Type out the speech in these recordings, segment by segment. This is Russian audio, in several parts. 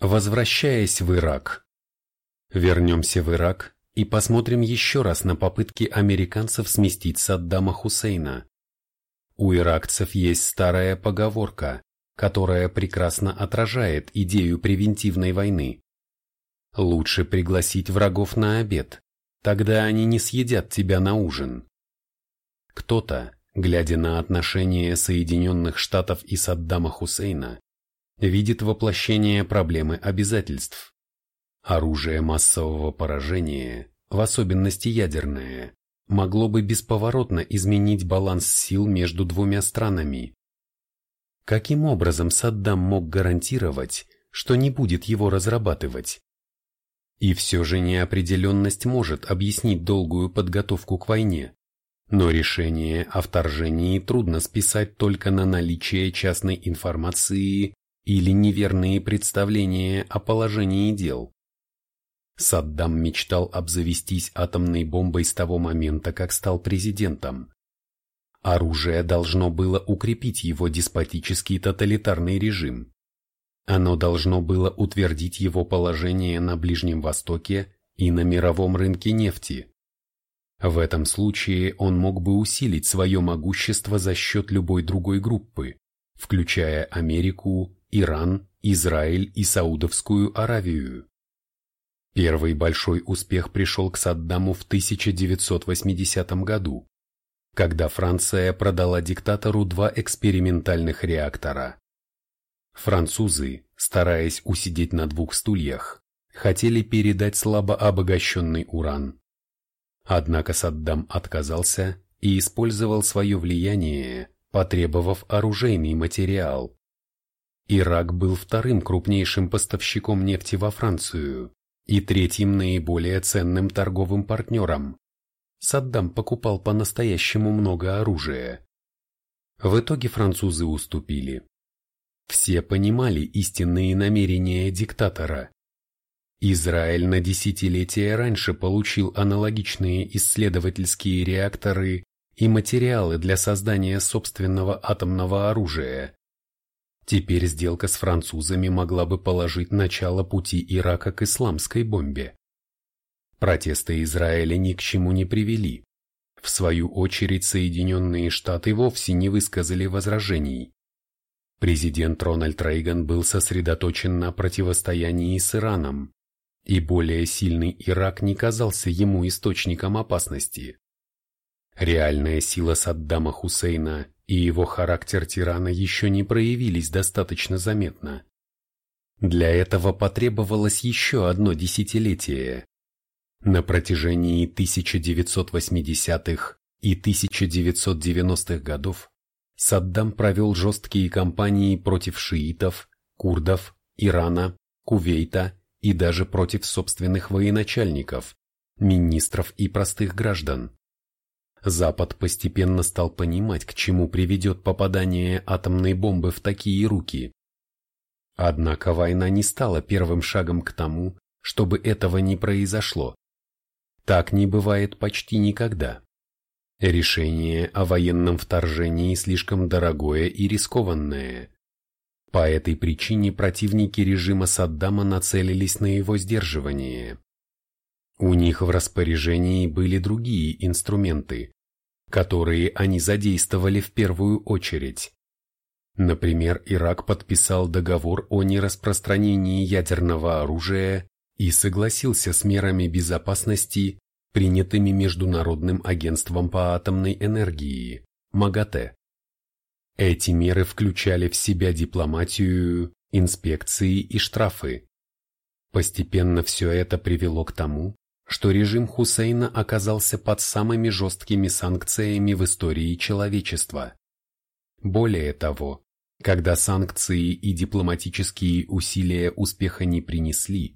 Возвращаясь в Ирак. Вернемся в Ирак и посмотрим еще раз на попытки американцев сместить Саддама Хусейна. У иракцев есть старая поговорка, которая прекрасно отражает идею превентивной войны. Лучше пригласить врагов на обед, тогда они не съедят тебя на ужин. Кто-то, глядя на отношения Соединенных Штатов и Саддама Хусейна, видит воплощение проблемы обязательств. Оружие массового поражения, в особенности ядерное, могло бы бесповоротно изменить баланс сил между двумя странами. Каким образом Саддам мог гарантировать, что не будет его разрабатывать? И все же неопределенность может объяснить долгую подготовку к войне. Но решение о вторжении трудно списать только на наличие частной информации или неверные представления о положении дел. Саддам мечтал обзавестись атомной бомбой с того момента, как стал президентом. Оружие должно было укрепить его деспотический тоталитарный режим. Оно должно было утвердить его положение на Ближнем Востоке и на мировом рынке нефти. В этом случае он мог бы усилить свое могущество за счет любой другой группы, включая Америку, Иран, Израиль и Саудовскую Аравию. Первый большой успех пришел к Саддаму в 1980 году, когда Франция продала диктатору два экспериментальных реактора. Французы, стараясь усидеть на двух стульях, хотели передать слабо обогащенный уран. Однако Саддам отказался и использовал свое влияние, потребовав оружейный материал. Ирак был вторым крупнейшим поставщиком нефти во Францию и третьим наиболее ценным торговым партнером. Саддам покупал по-настоящему много оружия. В итоге французы уступили. Все понимали истинные намерения диктатора. Израиль на десятилетия раньше получил аналогичные исследовательские реакторы и материалы для создания собственного атомного оружия. Теперь сделка с французами могла бы положить начало пути Ирака к исламской бомбе. Протесты Израиля ни к чему не привели. В свою очередь Соединенные Штаты вовсе не высказали возражений. Президент Рональд Рейган был сосредоточен на противостоянии с Ираном, и более сильный Ирак не казался ему источником опасности. Реальная сила Саддама Хусейна и его характер тирана еще не проявились достаточно заметно. Для этого потребовалось еще одно десятилетие. На протяжении 1980-х и 1990-х годов Саддам провел жесткие кампании против шиитов, курдов, Ирана, Кувейта и даже против собственных военачальников, министров и простых граждан. Запад постепенно стал понимать, к чему приведет попадание атомной бомбы в такие руки. Однако война не стала первым шагом к тому, чтобы этого не произошло. Так не бывает почти никогда. Решение о военном вторжении слишком дорогое и рискованное. По этой причине противники режима Саддама нацелились на его сдерживание. У них в распоряжении были другие инструменты, которые они задействовали в первую очередь. Например, Ирак подписал договор о нераспространении ядерного оружия и согласился с мерами безопасности, принятыми Международным агентством по атомной энергии, МАГАТЭ. Эти меры включали в себя дипломатию, инспекции и штрафы. Постепенно все это привело к тому, что режим Хусейна оказался под самыми жесткими санкциями в истории человечества. Более того, когда санкции и дипломатические усилия успеха не принесли,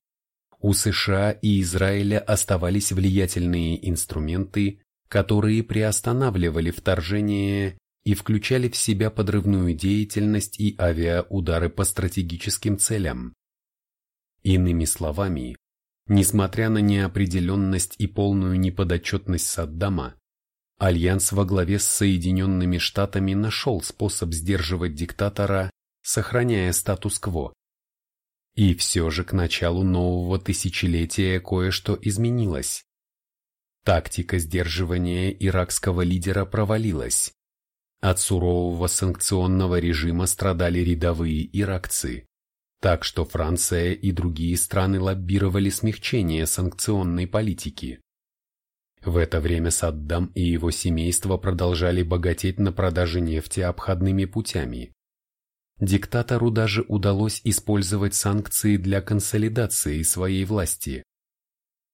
у США и Израиля оставались влиятельные инструменты, которые приостанавливали вторжение и включали в себя подрывную деятельность и авиаудары по стратегическим целям. Иными словами, Несмотря на неопределенность и полную неподотчетность Саддама, Альянс во главе с Соединенными Штатами нашел способ сдерживать диктатора, сохраняя статус-кво. И все же к началу нового тысячелетия кое-что изменилось. Тактика сдерживания иракского лидера провалилась. От сурового санкционного режима страдали рядовые иракцы, так что Франция и другие страны лоббировали смягчение санкционной политики. В это время Саддам и его семейство продолжали богатеть на продаже нефти обходными путями. Диктатору даже удалось использовать санкции для консолидации своей власти.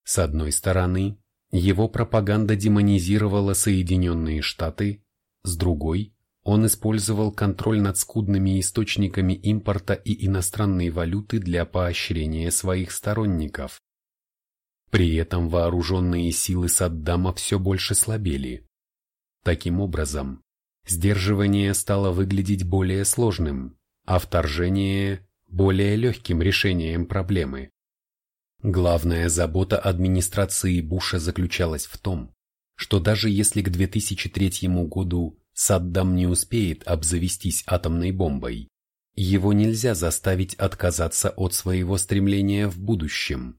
С одной стороны, его пропаганда демонизировала Соединенные Штаты, с другой, он использовал контроль над скудными источниками импорта и иностранной валюты для поощрения своих сторонников. При этом вооруженные силы Саддама все больше слабели. Таким образом, сдерживание стало выглядеть более сложным, а вторжение – более легким решением проблемы. Главная забота администрации Буша заключалась в том, что даже если к 2003 году Саддам не успеет обзавестись атомной бомбой, его нельзя заставить отказаться от своего стремления в будущем.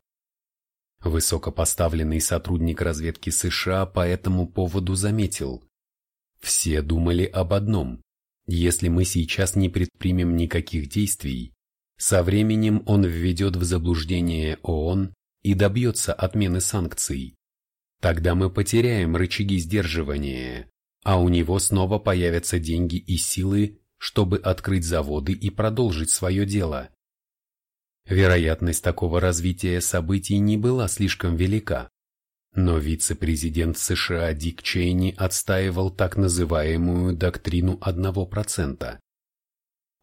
Высокопоставленный сотрудник разведки США по этому поводу заметил. Все думали об одном. Если мы сейчас не предпримем никаких действий, со временем он введет в заблуждение ООН и добьется отмены санкций. Тогда мы потеряем рычаги сдерживания, а у него снова появятся деньги и силы, чтобы открыть заводы и продолжить свое дело. Вероятность такого развития событий не была слишком велика, но вице-президент США Дик Чейни отстаивал так называемую доктрину 1%.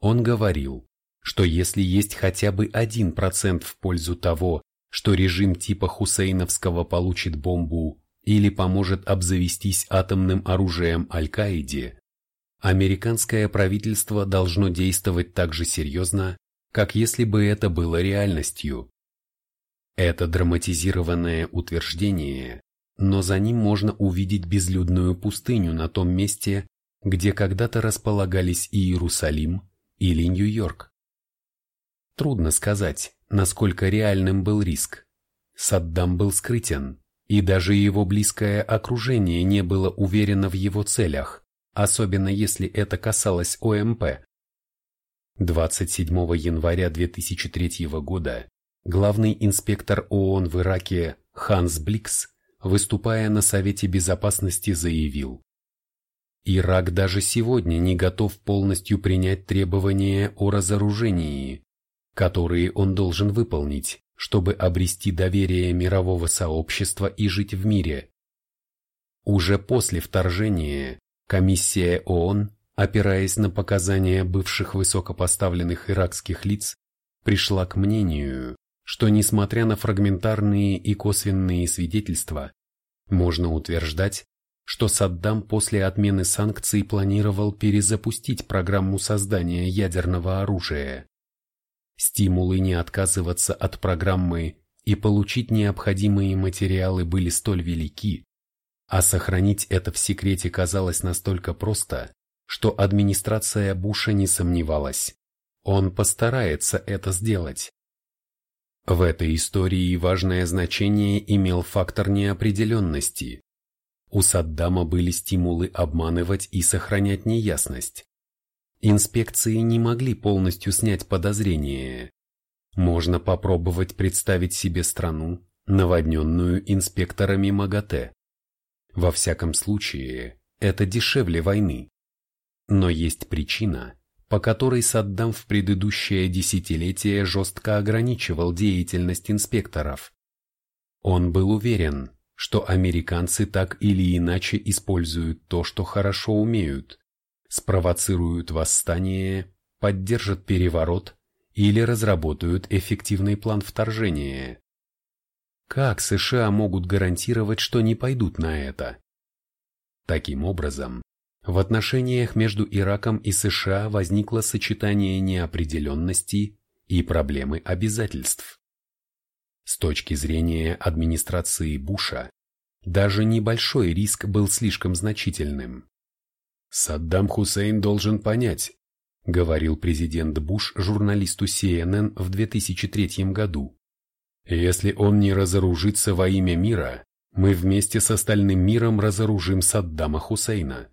Он говорил, что если есть хотя бы 1% в пользу того, что режим типа Хусейновского получит бомбу или поможет обзавестись атомным оружием Аль-Каиде, американское правительство должно действовать так же серьезно, как если бы это было реальностью. Это драматизированное утверждение, но за ним можно увидеть безлюдную пустыню на том месте, где когда-то располагались и Иерусалим или Нью-Йорк. Трудно сказать, насколько реальным был риск. Саддам был скрытен, и даже его близкое окружение не было уверено в его целях, особенно если это касалось ОМП. 27 января 2003 года главный инспектор ООН в Ираке Ханс Бликс, выступая на Совете Безопасности, заявил, Ирак даже сегодня не готов полностью принять требования о разоружении, которые он должен выполнить, чтобы обрести доверие мирового сообщества и жить в мире. Уже после вторжения комиссия ООН опираясь на показания бывших высокопоставленных иракских лиц, пришла к мнению, что несмотря на фрагментарные и косвенные свидетельства, можно утверждать, что Саддам после отмены санкций планировал перезапустить программу создания ядерного оружия. Стимулы не отказываться от программы и получить необходимые материалы были столь велики, а сохранить это в секрете казалось настолько просто, что администрация Буша не сомневалась. Он постарается это сделать. В этой истории важное значение имел фактор неопределенности. У Саддама были стимулы обманывать и сохранять неясность. Инспекции не могли полностью снять подозрения. Можно попробовать представить себе страну, наводненную инспекторами МАГАТЭ. Во всяком случае, это дешевле войны. Но есть причина, по которой Саддам в предыдущее десятилетие жестко ограничивал деятельность инспекторов. Он был уверен, что американцы так или иначе используют то, что хорошо умеют, спровоцируют восстание, поддержат переворот или разработают эффективный план вторжения. Как США могут гарантировать, что не пойдут на это? Таким образом, в отношениях между Ираком и США возникло сочетание неопределенности и проблемы обязательств. С точки зрения администрации Буша, даже небольшой риск был слишком значительным. Саддам Хусейн должен понять, говорил президент Буш журналисту CNN в 2003 году. Если он не разоружится во имя мира, мы вместе с остальным миром разоружим Саддама Хусейна.